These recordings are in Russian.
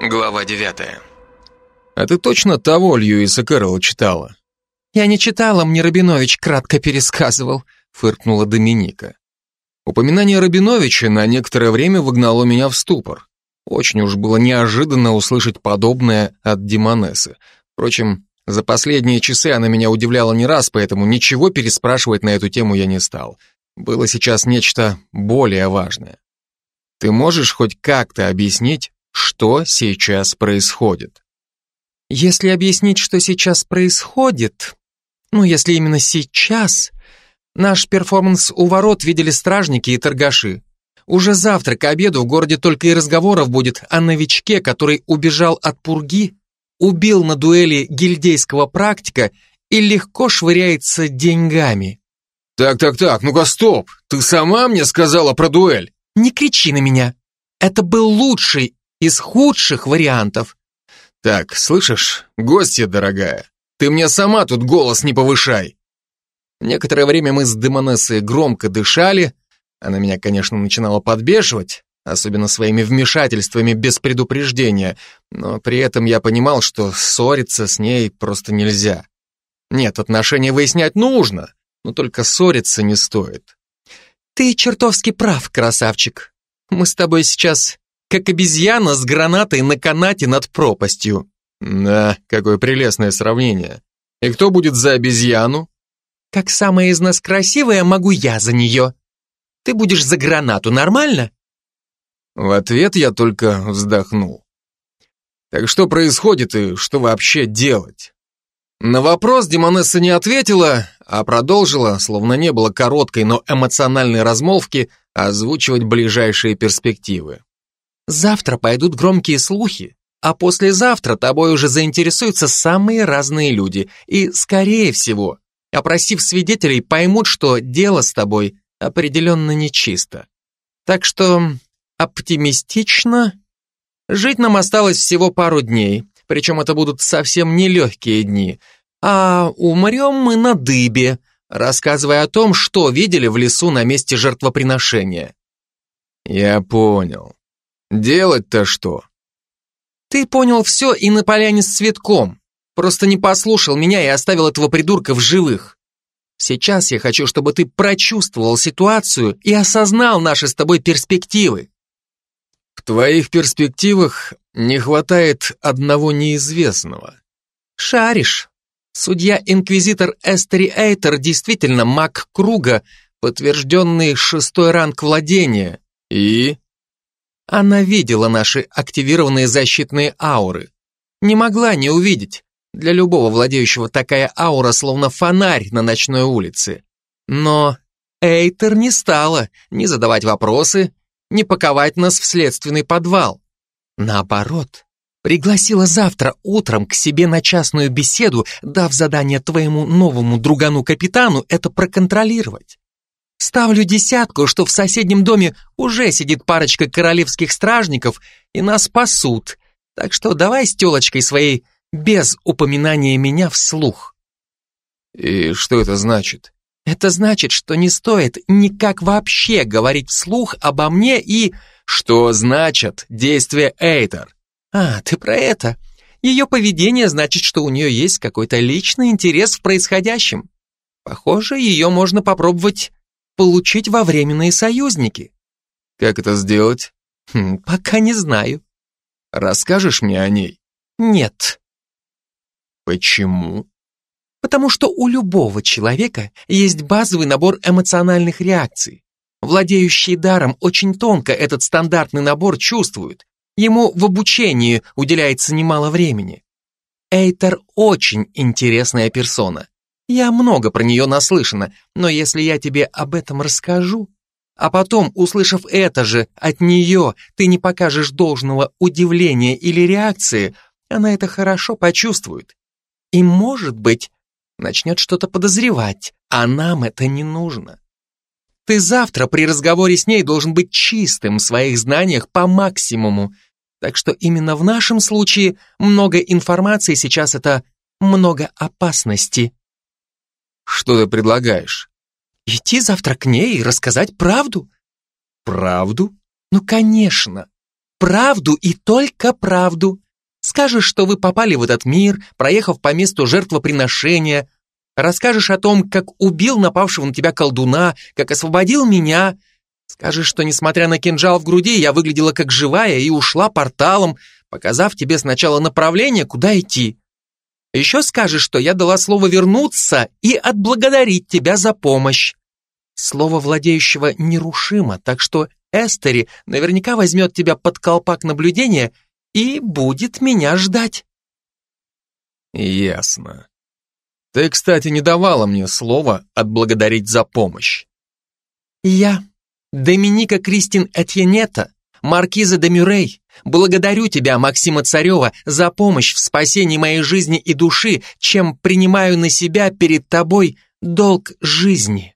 Глава 9. А ты точно того Льюиса Кэрролла читала? Я не читала, мне Рабинович кратко пересказывал, фыркнула Доминика. Упоминание Рабиновича на некоторое время выгнало меня в ступор. Очень уж было неожиданно услышать подобное от Димонесы. Впрочем, за последние часы она меня удивляла не раз, поэтому ничего переспрашивать на эту тему я не стал. Было сейчас нечто более важное. Ты можешь хоть как-то объяснить, что сейчас происходит? Если объяснить, что сейчас происходит, ну, если именно сейчас, наш перформанс у ворот видели стражники и торгаши. Уже завтра к обеду в городе только и разговоров будет о новичке, который убежал от пурги убил на дуэли гильдейского практика и легко швыряется деньгами. Так-так-так, ну-ка стоп, ты сама мне сказала про дуэль? Не кричи на меня. Это был лучший из худших вариантов. Так, слышишь, гостья дорогая, ты мне сама тут голос не повышай. Некоторое время мы с Демонессой громко дышали, она меня, конечно, начинала подбешивать, особенно своими вмешательствами без предупреждения, но при этом я понимал, что ссориться с ней просто нельзя. Нет, отношения выяснять нужно, но только ссориться не стоит. Ты чертовски прав, красавчик. Мы с тобой сейчас как обезьяна с гранатой на канате над пропастью. Да, какое прелестное сравнение. И кто будет за обезьяну? Как самая из нас красивая, могу я за нее. Ты будешь за гранату, нормально? В ответ я только вздохнул. Так что происходит и что вообще делать? На вопрос Демонесса не ответила, а продолжила, словно не было короткой, но эмоциональной размолвки, озвучивать ближайшие перспективы. Завтра пойдут громкие слухи, а послезавтра тобой уже заинтересуются самые разные люди, и, скорее всего, опросив свидетелей, поймут, что дело с тобой определенно нечисто. Так что оптимистично. Жить нам осталось всего пару дней, причем это будут совсем нелегкие дни. А умрем мы на дыбе, рассказывая о том, что видели в лесу на месте жертвоприношения. Я понял. Делать-то что? Ты понял все и на поляне с цветком. Просто не послушал меня и оставил этого придурка в живых. Сейчас я хочу, чтобы ты прочувствовал ситуацию и осознал наши с тобой перспективы. В твоих перспективах не хватает одного неизвестного. Шаришь. Судья-инквизитор Эстери Эйтер действительно маг круга, подтвержденный шестой ранг владения. И? Она видела наши активированные защитные ауры. Не могла не увидеть. Для любого владеющего такая аура словно фонарь на ночной улице. Но Эйтер не стала ни задавать вопросы, не паковать нас в следственный подвал. Наоборот, пригласила завтра утром к себе на частную беседу, дав задание твоему новому другану-капитану это проконтролировать. Ставлю десятку, что в соседнем доме уже сидит парочка королевских стражников и нас спасут, так что давай с телочкой своей без упоминания меня вслух. И что это значит? Это значит, что не стоит никак вообще говорить вслух обо мне и... Что значит действие Эйтер? А, ты про это. Ее поведение значит, что у нее есть какой-то личный интерес в происходящем. Похоже, ее можно попробовать получить во временные союзники. Как это сделать? Хм, пока не знаю. Расскажешь мне о ней? Нет. Почему? Потому что у любого человека есть базовый набор эмоциональных реакций. Владеющий даром очень тонко этот стандартный набор чувствует. Ему в обучении уделяется немало времени. Эйтер очень интересная персона. Я много про нее наслышана, но если я тебе об этом расскажу, а потом, услышав это же от нее, ты не покажешь должного удивления или реакции, она это хорошо почувствует. И, может быть, начнет что-то подозревать, а нам это не нужно. Ты завтра при разговоре с ней должен быть чистым в своих знаниях по максимуму, так что именно в нашем случае много информации сейчас это много опасности. Что ты предлагаешь? Идти завтра к ней и рассказать правду? Правду? Ну, конечно. Правду и только правду. Скажешь, что вы попали в этот мир, проехав по месту жертвоприношения. Расскажешь о том, как убил напавшего на тебя колдуна, как освободил меня. Скажешь, что, несмотря на кинжал в груди, я выглядела как живая и ушла порталом, показав тебе сначала направление, куда идти. Еще скажешь, что я дала слово вернуться и отблагодарить тебя за помощь. Слово владеющего нерушимо, так что Эстери наверняка возьмет тебя под колпак наблюдения и будет меня ждать. Ясно. Ты, кстати, не давала мне слова отблагодарить за помощь. Я, Доминика Кристин Этьенета, маркиза де Мюррей, благодарю тебя, Максима Царева, за помощь в спасении моей жизни и души, чем принимаю на себя перед тобой долг жизни.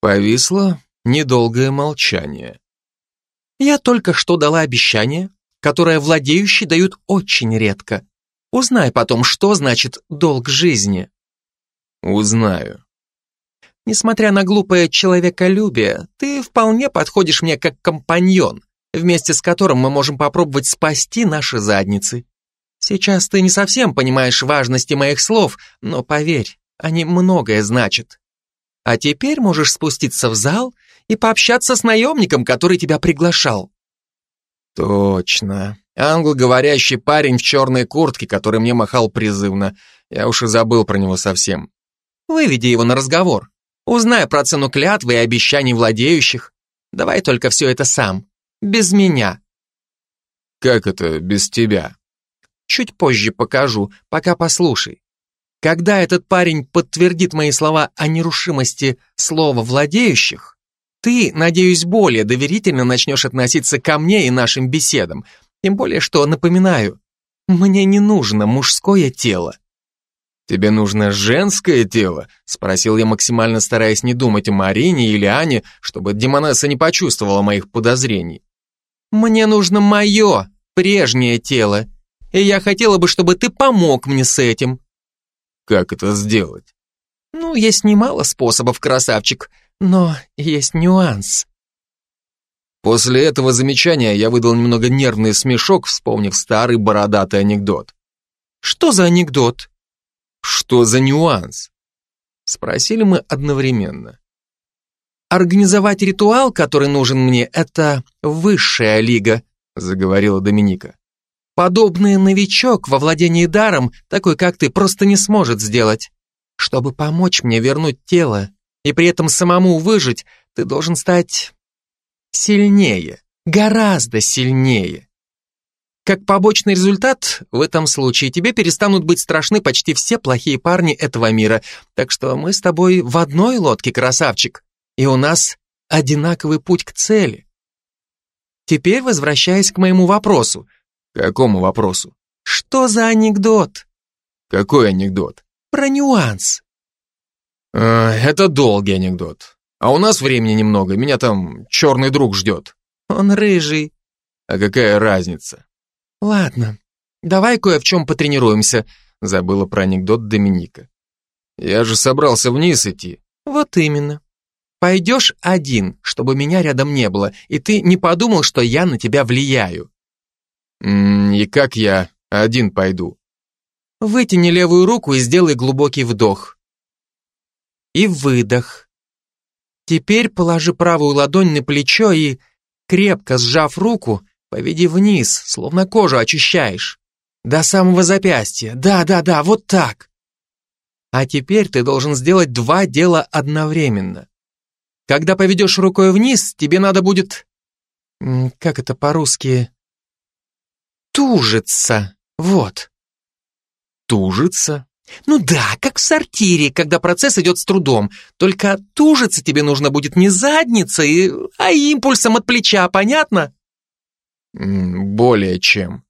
Повисло недолгое молчание. Я только что дала обещание, которое владеющие дают очень редко. Узнай потом, что значит долг жизни. Узнаю. Несмотря на глупое человеколюбие, ты вполне подходишь мне как компаньон, вместе с которым мы можем попробовать спасти наши задницы. Сейчас ты не совсем понимаешь важности моих слов, но поверь, они многое значат. А теперь можешь спуститься в зал и пообщаться с наемником, который тебя приглашал. Точно. Англоговорящий парень в черной куртке, который мне махал призывно. Я уж и забыл про него совсем. Выведи его на разговор. Узнай про цену клятвы и обещаний владеющих. Давай только все это сам. Без меня. Как это без тебя? Чуть позже покажу, пока послушай. Когда этот парень подтвердит мои слова о нерушимости слова владеющих, ты, надеюсь, более доверительно начнешь относиться ко мне и нашим беседам. Тем более, что, напоминаю, мне не нужно мужское тело. «Тебе нужно женское тело?» — спросил я, максимально стараясь не думать о Марине или Ане, чтобы Демонесса не почувствовала моих подозрений. «Мне нужно мое, прежнее тело, и я хотела бы, чтобы ты помог мне с этим». Как это сделать? Ну, есть немало способов, красавчик, но есть нюанс. После этого замечания я выдал немного нервный смешок, вспомнив старый бородатый анекдот. Что за анекдот? Что за нюанс? Спросили мы одновременно. Организовать ритуал, который нужен мне, это высшая лига, заговорила Доминика. Подобный новичок во владении даром, такой как ты, просто не сможет сделать. Чтобы помочь мне вернуть тело и при этом самому выжить, ты должен стать сильнее, гораздо сильнее. Как побочный результат, в этом случае тебе перестанут быть страшны почти все плохие парни этого мира, так что мы с тобой в одной лодке, красавчик, и у нас одинаковый путь к цели. Теперь возвращаясь к моему вопросу, Какому вопросу? Что за анекдот? Какой анекдот? Про нюанс. Э, это долгий анекдот. А у нас времени немного, меня там черный друг ждет. Он рыжий. А какая разница? Ладно, давай кое в чем потренируемся, забыла про анекдот Доминика. Я же собрался вниз идти. Вот именно. Пойдешь один, чтобы меня рядом не было, и ты не подумал, что я на тебя влияю. И как я один пойду? Вытяни левую руку и сделай глубокий вдох. И выдох. Теперь положи правую ладонь на плечо и, крепко сжав руку, поведи вниз, словно кожу очищаешь. До самого запястья. Да-да-да, вот так. А теперь ты должен сделать два дела одновременно. Когда поведешь рукой вниз, тебе надо будет... Как это по-русски? Тужится. Вот. Тужится? Ну да, как в сортире, когда процесс идет с трудом. Только тужиться тебе нужно будет не задницей, а импульсом от плеча, понятно? Более чем.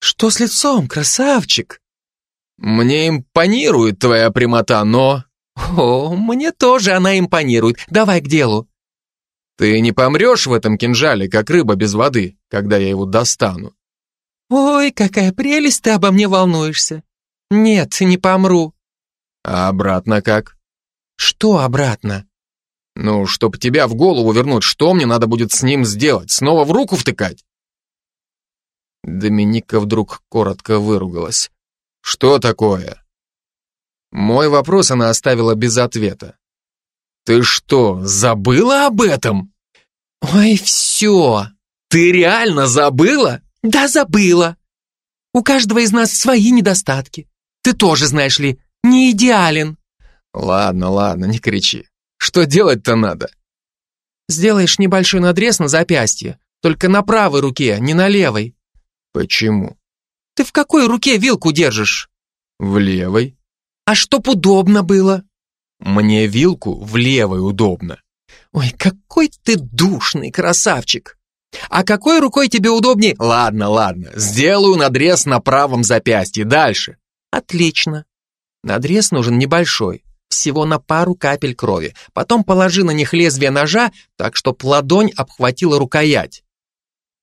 Что с лицом, красавчик? Мне импонирует твоя прямота, но... О, мне тоже она импонирует. Давай к делу. Ты не помрешь в этом кинжале, как рыба без воды, когда я его достану. «Ой, какая прелесть, ты обо мне волнуешься!» «Нет, не помру!» «А обратно как?» «Что обратно?» Ну, чтобы тебя в голову вернуть, что мне надо будет с ним сделать? Снова в руку втыкать? Доминика вдруг коротко выругалась. Что такое? Мой вопрос она оставила без ответа. Ты что, забыла об этом? Ой, все. Ты реально забыла? Да, забыла. У каждого из нас свои недостатки. Ты тоже, знаешь ли, не идеален. Ладно, ладно, не кричи. Что делать-то надо? Сделаешь небольшой надрез на запястье, только на правой руке, не на левой. Почему? Ты в какой руке вилку держишь? В левой. А чтоб удобно было? Мне вилку в левой удобно. Ой, какой ты душный красавчик. А какой рукой тебе удобнее? Ладно, ладно, сделаю надрез на правом запястье. Дальше. Отлично. Надрез нужен небольшой, всего на пару капель крови. Потом положи на них лезвие ножа, так что ладонь обхватила рукоять.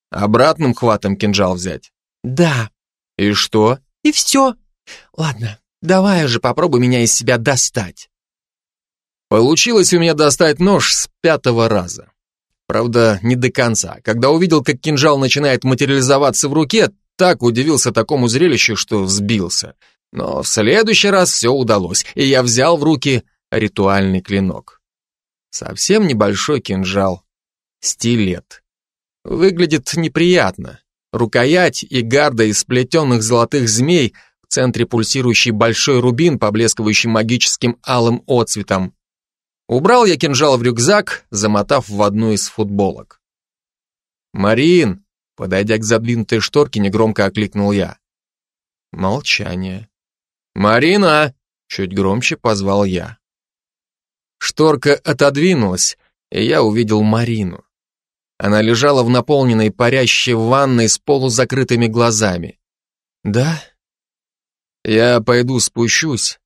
Обратным хватом кинжал взять? Да. И что? И все. Ладно, давай уже попробуй меня из себя достать. Получилось у меня достать нож с пятого раза. Правда, не до конца. Когда увидел, как кинжал начинает материализоваться в руке, так удивился такому зрелищу, что взбился. Но в следующий раз все удалось, и я взял в руки ритуальный клинок. Совсем небольшой кинжал. Стилет. Выглядит неприятно. Рукоять и гарда из сплетенных золотых змей, в центре пульсирующий большой рубин, поблескивающий магическим алым отцветом. Убрал я кинжал в рюкзак, замотав в одну из футболок. «Марин!» Подойдя к задвинутой шторке, негромко окликнул я. Молчание. «Марина!» Чуть громче позвал я. Шторка отодвинулась, и я увидел Марину. Она лежала в наполненной парящей ванной с полузакрытыми глазами. «Да?» «Я пойду спущусь.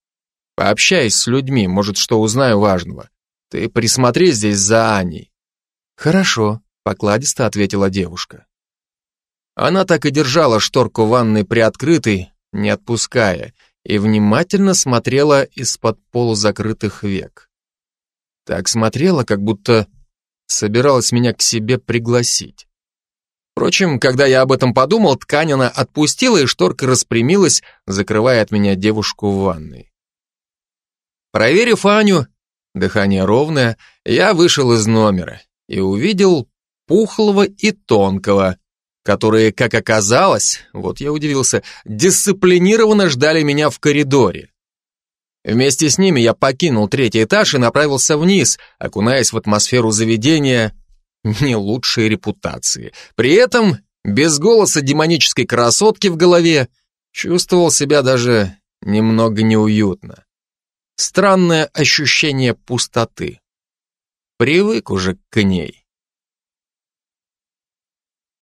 Пообщаюсь с людьми, может, что узнаю важного. Ты присмотри здесь за Аней». «Хорошо», — покладисто ответила девушка. Она так и держала шторку ванной приоткрытой, не отпуская, и внимательно смотрела из-под полузакрытых век. Так смотрела, как будто собиралась меня к себе пригласить. Впрочем, когда я об этом подумал, ткань она отпустила, и шторка распрямилась, закрывая от меня девушку в ванной. Проверив Аню, дыхание ровное, я вышел из номера и увидел пухлого и тонкого, которые, как оказалось, вот я удивился, дисциплинированно ждали меня в коридоре. Вместе с ними я покинул третий этаж и направился вниз, окунаясь в атмосферу заведения не лучшей репутации. При этом, без голоса демонической красотки в голове, чувствовал себя даже немного неуютно. Странное ощущение пустоты. Привык уже к ней.